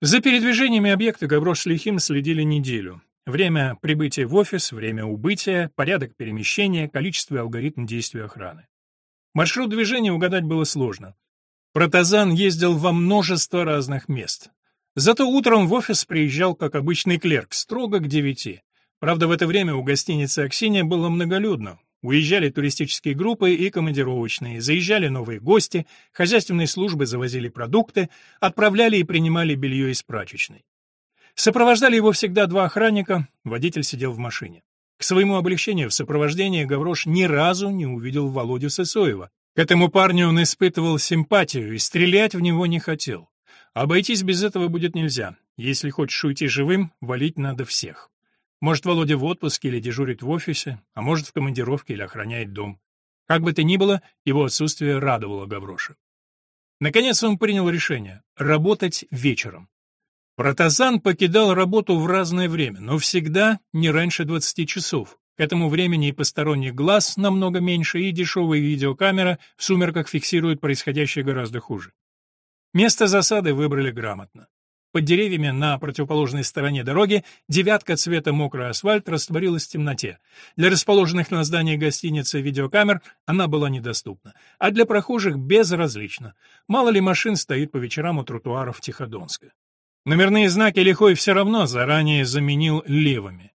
За передвижениями объекта Гаврош с Лихим следили неделю. Время прибытия в офис, время убытия, порядок перемещения, количество и алгоритм действия охраны. Маршрут движения угадать было сложно. Протазан ездил во множество разных мест. Зато утром в офис приезжал, как обычный клерк, строго к девяти. Правда, в это время у гостиницы «Аксинья» было многолюдно. Уезжали туристические группы и командировочные, заезжали новые гости, хозяйственные службы завозили продукты, отправляли и принимали белье из прачечной. Сопровождали его всегда два охранника, водитель сидел в машине. К своему облегчению в сопровождении Гаврош ни разу не увидел Володю Сысоева. К этому парню он испытывал симпатию и стрелять в него не хотел. Обойтись без этого будет нельзя. Если хочешь уйти живым, валить надо всех. Может, Володя в отпуске или дежурит в офисе, а может, в командировке или охраняет дом. Как бы то ни было, его отсутствие радовало Гавроша. Наконец он принял решение — работать вечером. Протазан покидал работу в разное время, но всегда не раньше 20 часов. К этому времени и посторонних глаз намного меньше, и дешевая видеокамера в сумерках фиксирует происходящее гораздо хуже. Место засады выбрали грамотно. Под деревьями на противоположной стороне дороги девятка цвета мокрый асфальт растворилась в темноте. Для расположенных на здании гостиницы видеокамер она была недоступна, а для прохожих безразлична. Мало ли машин стоит по вечерам у тротуаров Тиходонска. Номерные знаки Лихой все равно заранее заменил левыми.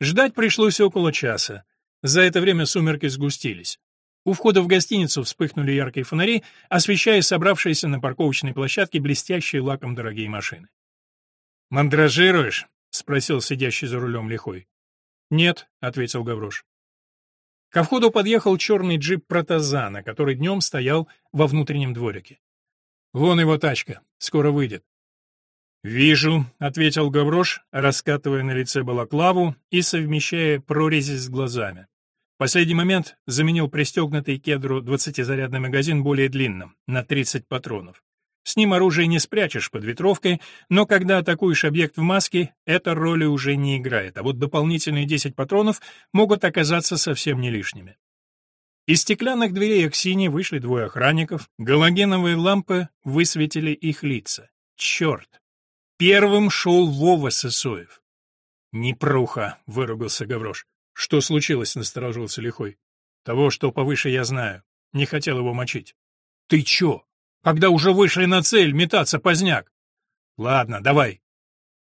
Ждать пришлось около часа. За это время сумерки сгустились. У входа в гостиницу вспыхнули яркие фонари, освещая собравшиеся на парковочной площадке блестящие лаком дорогие машины. «Мандражируешь?» — спросил сидящий за рулем Лихой. «Нет», — ответил Гаврош. Ко входу подъехал черный джип Протазана, который днем стоял во внутреннем дворике. «Вон его тачка. Скоро выйдет. «Вижу», — ответил Гаврош, раскатывая на лице балаклаву и совмещая прорези с глазами. Последний момент заменил пристегнутый кедру 20-зарядный магазин более длинным, на 30 патронов. С ним оружие не спрячешь под ветровкой, но когда атакуешь объект в маске, эта роли уже не играет, а вот дополнительные 10 патронов могут оказаться совсем не лишними. Из стеклянных дверей Аксини вышли двое охранников, галогеновые лампы высветили их лица. Черт! Первым шел Вова Сысоев. «Непруха!» — выругался Гаврош. «Что случилось?» — насторожился Лихой. «Того, что повыше я знаю. Не хотел его мочить». «Ты чё? Когда уже вышли на цель, метаться поздняк!» «Ладно, давай».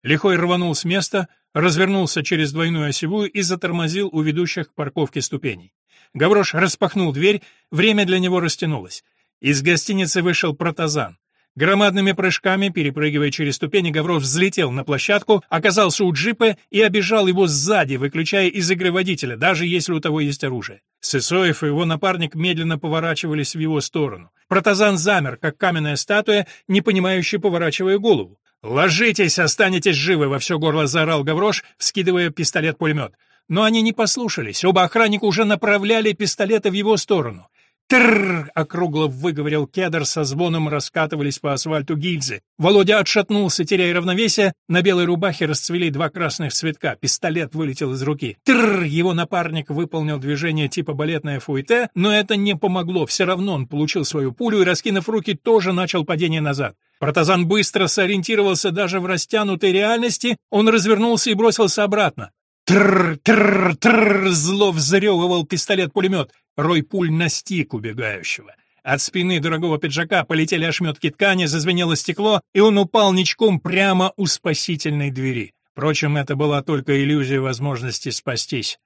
Лихой рванул с места, развернулся через двойную осевую и затормозил у ведущих к парковке ступеней. Гаврош распахнул дверь, время для него растянулось. Из гостиницы вышел протазан. Громадными прыжками, перепрыгивая через ступени, Гавров взлетел на площадку, оказался у джипа и обежал его сзади, выключая из игры водителя, даже если у того есть оружие. Сысоев и его напарник медленно поворачивались в его сторону. Протазан замер, как каменная статуя, не понимающий, поворачивая голову. «Ложитесь, останетесь живы!» — во все горло заорал Гаврош, вскидывая пистолет-пулемет. Но они не послушались, оба охранника уже направляли пистолеты в его сторону. «Трррр!» — округло выговорил кедр, со звоном раскатывались по асфальту гильзы. Володя отшатнулся, теряя равновесие. На белой рубахе расцвели два красных цветка. Пистолет вылетел из руки. «Трррр!» — его напарник выполнил движение типа балетное фуэте, но это не помогло. Все равно он получил свою пулю и, раскинув руки, тоже начал падение назад. Протазан быстро сориентировался даже в растянутой реальности. Он развернулся и бросился обратно. Тррр, тррр, тррр, зло взрёвывал пистолет-пулемет. Рой пуль настиг убегающего. От спины дорогого пиджака полетели ошметки ткани, зазвенело стекло, и он упал ничком прямо у спасительной двери. Впрочем, это была только иллюзия возможности спастись.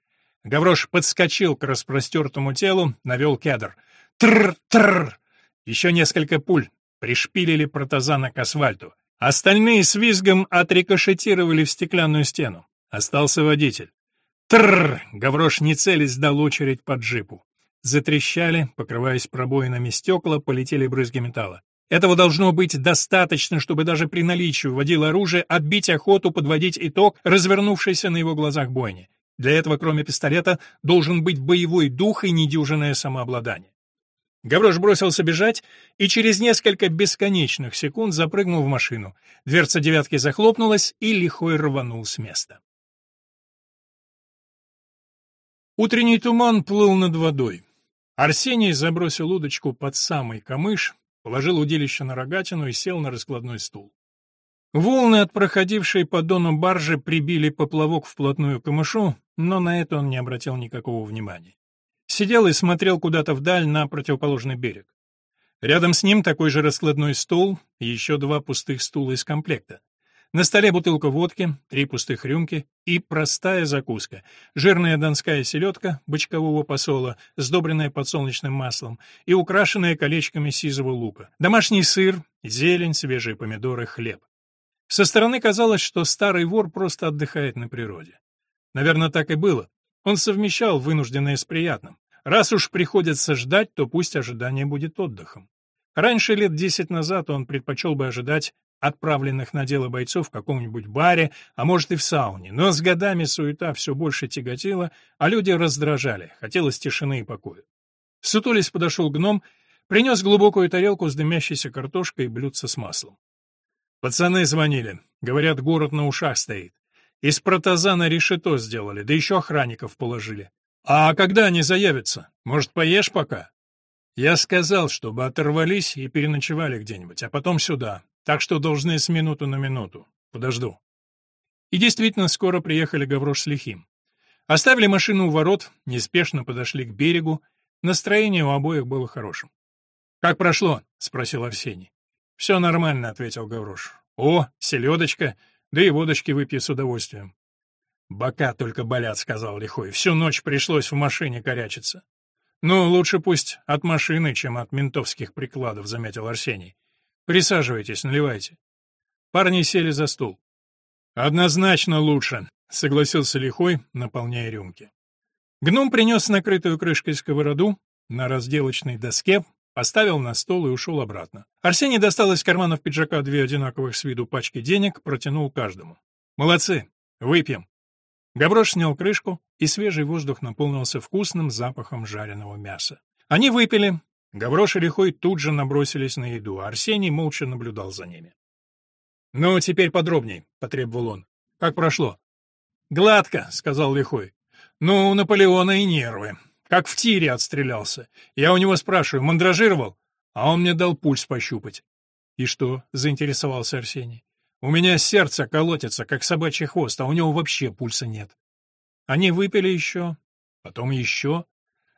Гаврош подскочил к распростертому телу, навел кедр. Тррр-тррр! Еще несколько пуль пришпилили протазана к асфальту. Остальные с визгом отрикошетировали в стеклянную стену. Остался водитель. Тррр! Гаврош не целясь дал очередь по джипу. Затрещали, покрываясь пробоинами стекла, полетели брызги металла. Этого должно быть достаточно, чтобы даже при наличии водила оружия отбить охоту подводить итог, развернувшейся на его глазах бойни. Для этого, кроме пистолета, должен быть боевой дух и недюжинное самообладание. Гаврош бросился бежать и через несколько бесконечных секунд запрыгнул в машину. Дверца девятки захлопнулась, и лихой рванул с места. Утренний туман плыл над водой. Арсений забросил удочку под самый камыш, положил удилище на рогатину и сел на раскладной стул. Волны от проходившей по дону баржи прибили поплавок вплотную к камышу, но на это он не обратил никакого внимания. Сидел и смотрел куда-то вдаль на противоположный берег. Рядом с ним такой же раскладной стол и еще два пустых стула из комплекта. На столе бутылка водки, три пустых рюмки и простая закуска. Жирная донская селедка бочкового посола, сдобренная подсолнечным маслом и украшенная колечками сизого лука. Домашний сыр, зелень, свежие помидоры, хлеб. Со стороны казалось, что старый вор просто отдыхает на природе. Наверное, так и было. Он совмещал вынужденное с приятным. Раз уж приходится ждать, то пусть ожидание будет отдыхом. Раньше, лет десять назад, он предпочел бы ожидать отправленных на дело бойцов в каком-нибудь баре, а может и в сауне, но с годами суета все больше тяготила, а люди раздражали, хотелось тишины и покоя. Сутулись подошел гном, принес глубокую тарелку с дымящейся картошкой и блюдце с маслом. Пацаны звонили. Говорят, город на ушах стоит. Из протазана решето сделали, да еще охранников положили. А когда они заявятся? Может, поешь пока? Я сказал, чтобы оторвались и переночевали где-нибудь, а потом сюда. Так что должны с минуту на минуту. Подожду. И действительно, скоро приехали Гаврош с Лихим. Оставили машину у ворот, неспешно подошли к берегу. Настроение у обоих было хорошим. «Как прошло?» — спросил Арсений. «Все нормально», — ответил Гаврош. «О, селедочка, да и водочки выпью с удовольствием». «Бока только болят», — сказал Лихой. «Всю ночь пришлось в машине корячиться». «Ну, лучше пусть от машины, чем от ментовских прикладов», — заметил Арсений. «Присаживайтесь, наливайте». Парни сели за стол. «Однозначно лучше», — согласился Лихой, наполняя рюмки. Гном принес накрытую крышкой сковороду, на разделочной доске Поставил на стол и ушел обратно. Арсений достал из карманов пиджака две одинаковых с виду пачки денег, протянул каждому. «Молодцы! Выпьем!» Габрош снял крышку, и свежий воздух наполнился вкусным запахом жареного мяса. Они выпили. Гаврош и Лихой тут же набросились на еду, а Арсений молча наблюдал за ними. «Ну, теперь подробней», — потребовал он. «Как прошло?» «Гладко», — сказал Лихой. «Ну, у Наполеона и нервы. Как в тире отстрелялся. Я у него спрашиваю, мандражировал? А он мне дал пульс пощупать. И что? заинтересовался Арсений. У меня сердце колотится, как собачий хвост, а у него вообще пульса нет. Они выпили еще, потом еще.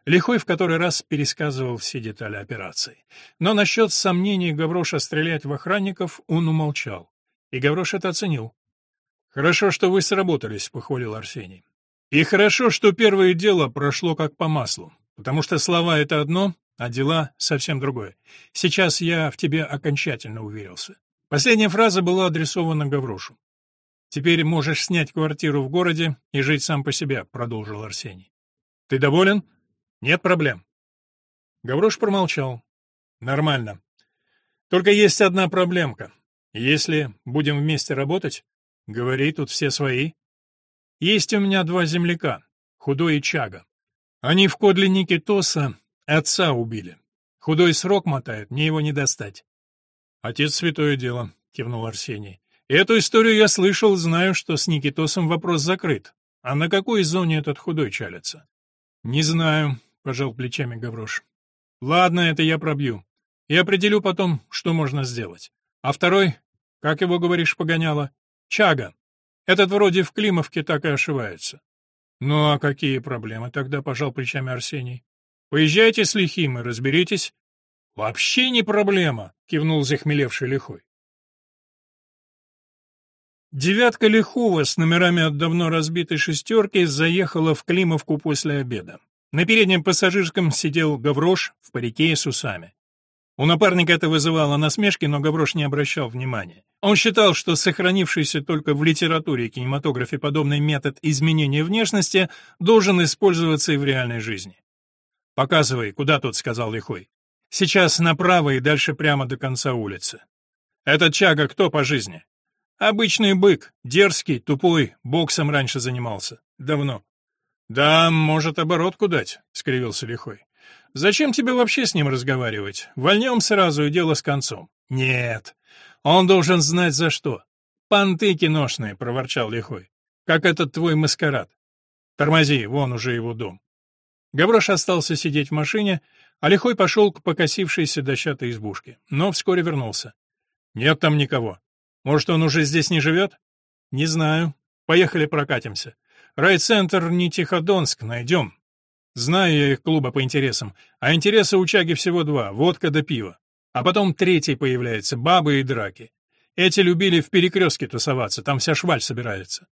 Лихой в который раз пересказывал все детали операции. Но насчет сомнений Гавроша стрелять в охранников он умолчал. И Гаврош это оценил. «Хорошо, что вы сработались», — похвалил Арсений. И хорошо, что первое дело прошло как по маслу, потому что слова — это одно, а дела — совсем другое. Сейчас я в тебе окончательно уверился. Последняя фраза была адресована Гаврошу. «Теперь можешь снять квартиру в городе и жить сам по себе», — продолжил Арсений. «Ты доволен?» «Нет проблем». Гаврош промолчал. «Нормально. Только есть одна проблемка. Если будем вместе работать, говори, тут все свои, есть у меня два земляка, Худой и Чага. Они в кодле Никитоса отца убили. Худой срок мотает, мне его не достать. Отец святое дело, кивнул Арсений. Эту историю я слышал, знаю, что с Никитосом вопрос закрыт. А на какой зоне этот худой чалится? Не знаю, пожал плечами Гаврош. Ладно, это я пробью. И определю потом, что можно сделать. А второй, как его говоришь, погоняло? Чага. Этот вроде в Климовке так и ошивается. Ну а какие проблемы тогда, пожал плечами Арсений. Поезжайте с лихим и разберитесь. Вообще не проблема, кивнул захмелевший лихой. Девятка Лихова с номерами от давно разбитой шестерки заехала в Климовку после обеда. На переднем пассажирском сидел Гаврош в парике с усами. У напарника это вызывало насмешки, но Гаврош не обращал внимания. Он считал, что сохранившийся только в литературе и кинематографе подобный метод изменения внешности должен использоваться и в реальной жизни. «Показывай, куда тут», — сказал Лихой. «Сейчас направо и дальше прямо до конца улицы». «Этот Чага кто по жизни?» «Обычный бык, дерзкий, тупой, боксом раньше занимался. Давно». «Да, может, оборотку дать», — скривился Лихой. Зачем тебе вообще с ним разговаривать? Вольнем сразу и дело с концом. Нет. Он должен знать за что. Понты киношные, проворчал Лихой. Как этот твой маскарад. Тормози, вон уже его дом. Гаврош остался сидеть в машине, а Лихой пошел к покосившейся дощатой избушке, но вскоре вернулся. Нет там никого. Может, он уже здесь не живет? Не знаю. Поехали прокатимся. Райцентр не Тиходонск, найдем. Знаю я их клуба по интересам, а интересы у Чаги всего два — водка да пиво. А потом третий появляется — бабы и драки. Эти любили в перекрестке тусоваться, там вся шваль собирается.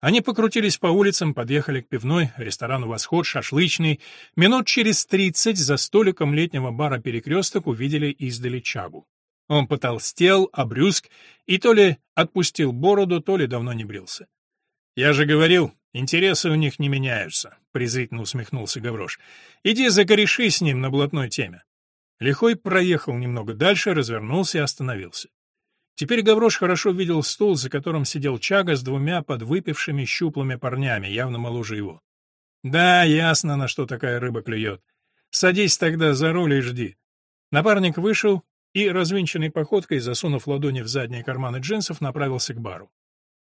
Они покрутились по улицам, подъехали к пивной, ресторану «Восход», шашлычный. Минут через тридцать за столиком летнего бара «Перекресток» увидели издали Чагу. Он потолстел, обрюзг и то ли отпустил бороду, то ли давно не брился. «Я же говорил, интересы у них не меняются», — презрительно усмехнулся Гаврош. «Иди закореши с ним на блатной теме». Лихой проехал немного дальше, развернулся и остановился. Теперь Гаврош хорошо видел стул, за которым сидел Чага с двумя подвыпившими щуплыми парнями, явно моложе его. «Да, ясно, на что такая рыба клюет. Садись тогда за руль и жди». Напарник вышел и, развинченной походкой, засунув ладони в задние карманы джинсов, направился к бару.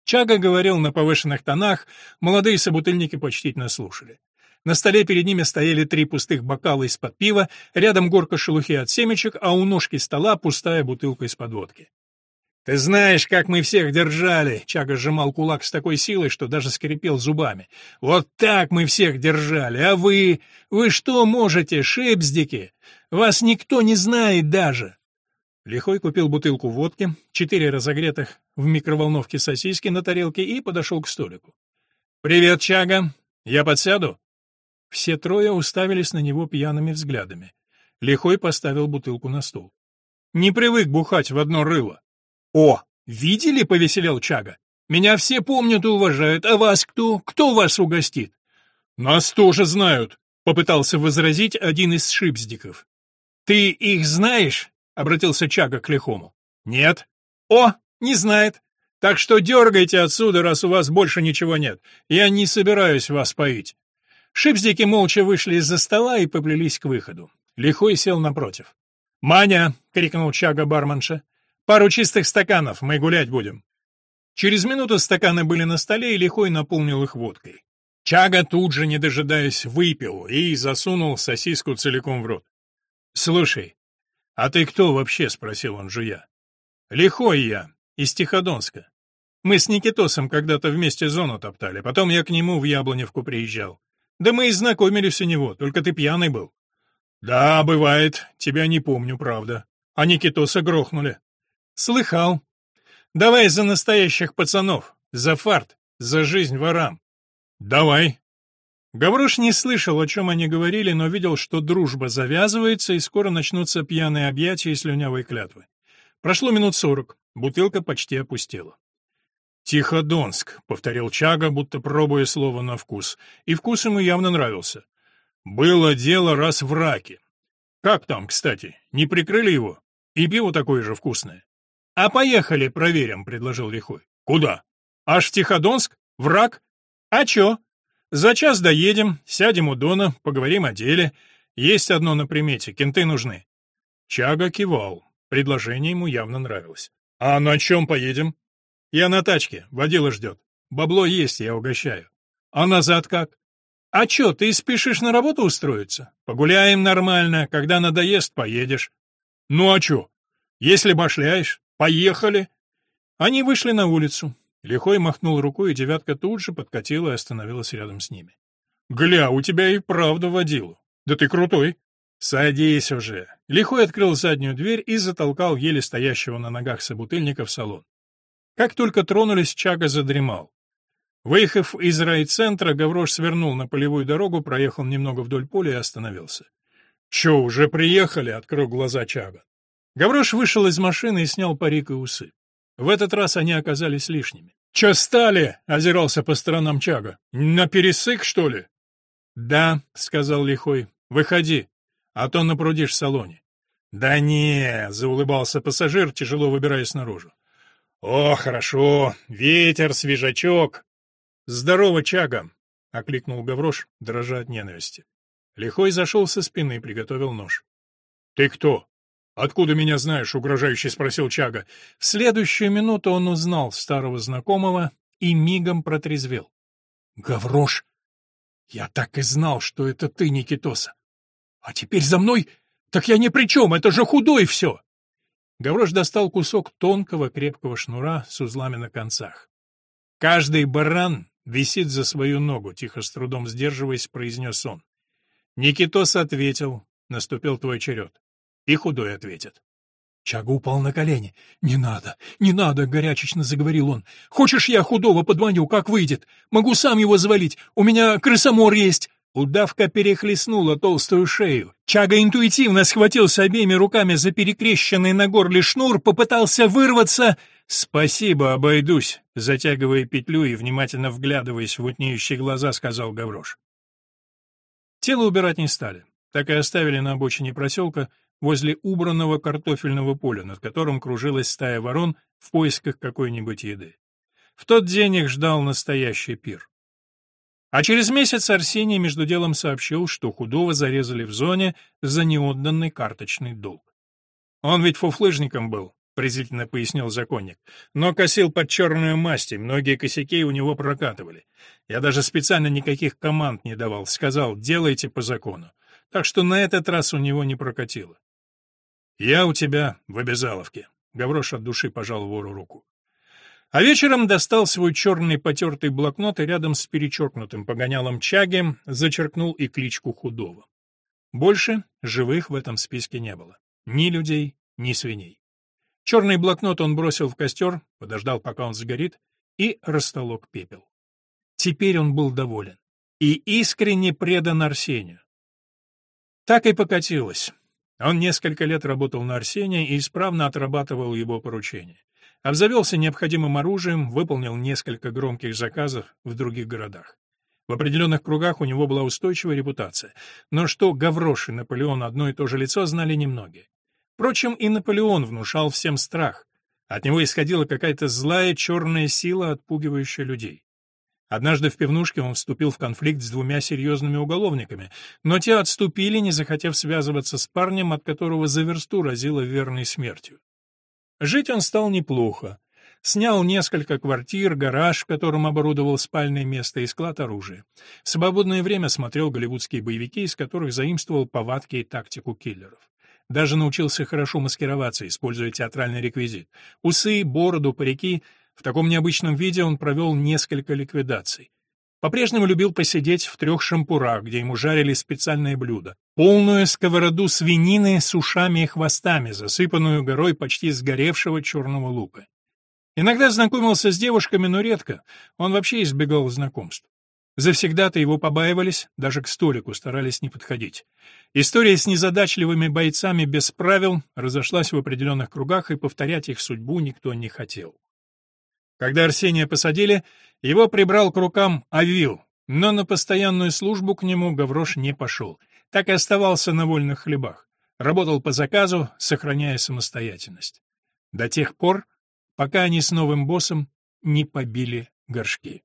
Чага говорил на повышенных тонах, молодые собутыльники почтительно слушали. На столе перед ними стояли три пустых бокала из-под пива, рядом горка шелухи от семечек, а у ножки стола пустая бутылка из-под водки. «Ты знаешь, как мы всех держали!» Чага сжимал кулак с такой силой, что даже скрипел зубами. «Вот так мы всех держали! А вы? Вы что можете, шепздики? Вас никто не знает даже!» Лихой купил бутылку водки, четыре разогретых в микроволновке сосиски на тарелке и подошел к столику. «Привет, Чага! Я подсяду?» Все трое уставились на него пьяными взглядами. Лихой поставил бутылку на стол. «Не привык бухать в одно рыло. «О, видели?» — повеселел Чага. «Меня все помнят и уважают, а вас кто? Кто вас угостит?» «Нас тоже знают», — попытался возразить один из шипздиков. «Ты их знаешь?» — обратился Чага к Лихому. «Нет». «О, не знает. Так что дергайте отсюда, раз у вас больше ничего нет. Я не собираюсь вас поить». Шипздики молча вышли из-за стола и поплелись к выходу. Лихой сел напротив. «Маня!» — крикнул Чага барменша. Пару чистых стаканов, мы гулять будем. Через минуту стаканы были на столе, и Лихой наполнил их водкой. Чага тут же, не дожидаясь, выпил и засунул сосиску целиком в рот. «Слушай, а ты кто вообще?» — спросил он жуя. «Лихой я, из Тиходонска. Мы с Никитосом когда-то вместе зону топтали, потом я к нему в Яблоневку приезжал. Да мы и знакомились у него, только ты пьяный был». «Да, бывает, тебя не помню, правда. А Никитоса грохнули». Слыхал. Давай за настоящих пацанов, за фарт, за жизнь ворам. Давай. Гаврош не слышал, о чем они говорили, но видел, что дружба завязывается, и скоро начнутся пьяные объятия и слюнявые клятвы. Прошло минут сорок, бутылка почти опустела. «Тиходонск», — повторил Чага, будто пробуя слово на вкус, и вкус ему явно нравился. «Было дело раз в раке. Как там, кстати, не прикрыли его? И пиво такое же вкусное». «А поехали проверим», — предложил Лихой. «Куда? Аж в Тиходонск? Враг? А чё? За час доедем, сядем у Дона, поговорим о деле. Есть одно на примете, кенты нужны». Чага кивал. Предложение ему явно нравилось. «А на чем поедем?» «Я на тачке, водила ждет. Бабло есть, я угощаю». «А назад как?» «А чё, ты спешишь на работу устроиться? Погуляем нормально, когда надоест, поедешь». «Ну а чё? Если башляешь, Поехали!» Они вышли на улицу. Лихой махнул рукой, и девятка тут же подкатила и остановилась рядом с ними. «Гля, у тебя и правда водилу. Да ты крутой!» «Садись уже!» Лихой открыл заднюю дверь и затолкал еле стоящего на ногах собутыльника в салон. Как только тронулись, Чага задремал. Выехав из райцентра, Гаврош свернул на полевую дорогу, проехал немного вдоль поля и остановился. «Чё, уже приехали?» — открыл глаза Чага. Гаврош вышел из машины и снял парик и усы. В этот раз они оказались лишними. «Че стали?» — озирался по сторонам Чага. «На пересык, что ли?» «Да», — сказал Лихой. «Выходи, а то напрудишь в салоне». «Да не», — заулыбался пассажир, тяжело выбираясь наружу. «О, хорошо, ветер, свежачок». «Здорово, Чага», — окликнул Гаврош, дрожа от ненависти. Лихой зашел со спины приготовил нож. «Ты кто?» «Откуда меня знаешь?» — угрожающе спросил Чага. В следующую минуту он узнал старого знакомого и мигом протрезвел. «Гаврош! Я так и знал, что это ты, Никитоса! А теперь за мной? Так я ни при чем, это же худой все!» Гаврош достал кусок тонкого крепкого шнура с узлами на концах. «Каждый баран висит за свою ногу», — тихо с трудом сдерживаясь, произнес он. Никитос ответил, наступил твой черед. И худой ответит. Чага упал на колени. «Не надо, не надо!» — горячечно заговорил он. «Хочешь, я худого подманю, как выйдет? Могу сам его завалить, у меня крысомор есть!» Удавка перехлестнула толстую шею. Чага интуитивно схватился обеими руками за перекрещенный на горле шнур, попытался вырваться. «Спасибо, обойдусь», — затягивая петлю и внимательно вглядываясь в утнеющие глаза, сказал Гаврош. Тело убирать не стали, так и оставили на обочине проселка, возле убранного картофельного поля, над которым кружилась стая ворон в поисках какой-нибудь еды. В тот день их ждал настоящий пир. А через месяц Арсений между делом сообщил, что худого зарезали в зоне за неотданный карточный долг. Он ведь фуфлыжником был, презрительно пояснил законник, но косил под черную масть, и многие косяки у него прокатывали. Я даже специально никаких команд не давал, сказал, делайте по закону. Так что на этот раз у него не прокатило. «Я у тебя в обязаловке», — Гаврош от души пожал вору руку. А вечером достал свой черный потертый блокнот и рядом с перечеркнутым погонялом Чаги зачеркнул и кличку Худого. Больше живых в этом списке не было. Ни людей, ни свиней. Черный блокнот он бросил в костер, подождал, пока он сгорит, и растолок пепел. Теперь он был доволен и искренне предан Арсению. Так и покатилось. Он несколько лет работал на Арсения и исправно отрабатывал его поручения. Обзавелся необходимым оружием, выполнил несколько громких заказов в других городах. В определенных кругах у него была устойчивая репутация, но что Гаврош и Наполеон одно и то же лицо знали немногие. Впрочем, и Наполеон внушал всем страх. От него исходила какая-то злая черная сила, отпугивающая людей. Однажды в пивнушке он вступил в конфликт с двумя серьезными уголовниками, но те отступили, не захотев связываться с парнем, от которого за версту разило верной смертью. Жить он стал неплохо. Снял несколько квартир, гараж, которым оборудовал спальное место и склад оружия. В свободное время смотрел голливудские боевики, из которых заимствовал повадки и тактику киллеров. Даже научился хорошо маскироваться, используя театральный реквизит. Усы, бороду, парики в таком необычном виде он провел несколько ликвидаций. По-прежнему любил посидеть в трех шампурах, где ему жарили специальное блюдо. Полную сковороду свинины с ушами и хвостами, засыпанную горой почти сгоревшего черного лука. Иногда знакомился с девушками, но редко. Он вообще избегал знакомств. Завсегда-то его побаивались, даже к столику старались не подходить. История с незадачливыми бойцами без правил разошлась в определенных кругах, и повторять их судьбу никто не хотел. Когда Арсения посадили, его прибрал к рукам Авил, но на постоянную службу к нему Гаврош не пошел, так и оставался на вольных хлебах. Работал по заказу, сохраняя самостоятельность. До тех пор, пока они с новым боссом не побили горшки.